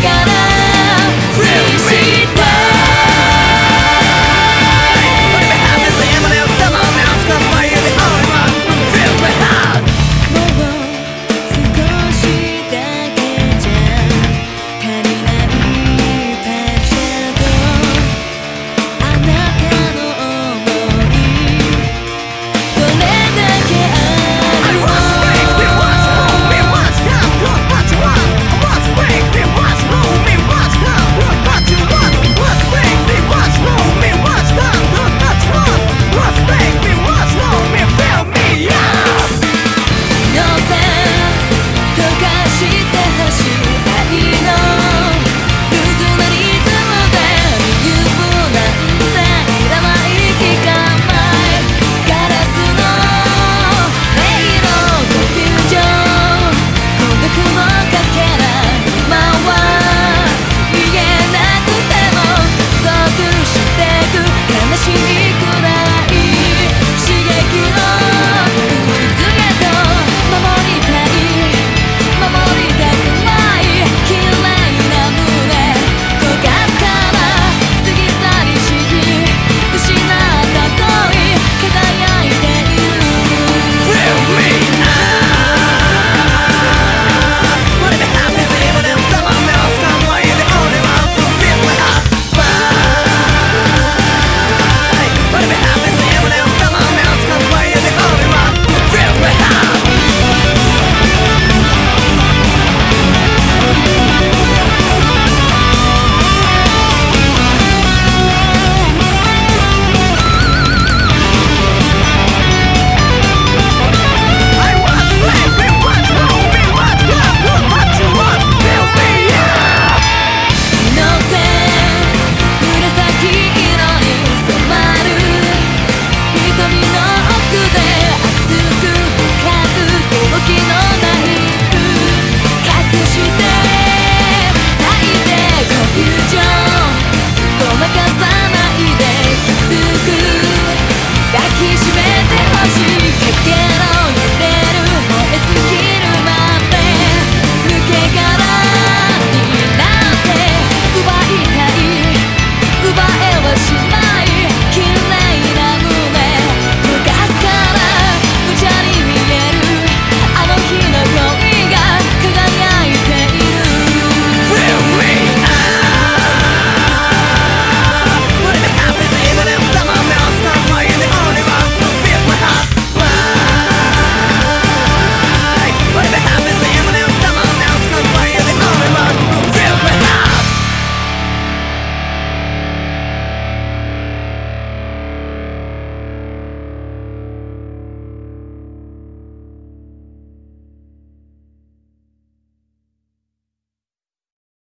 から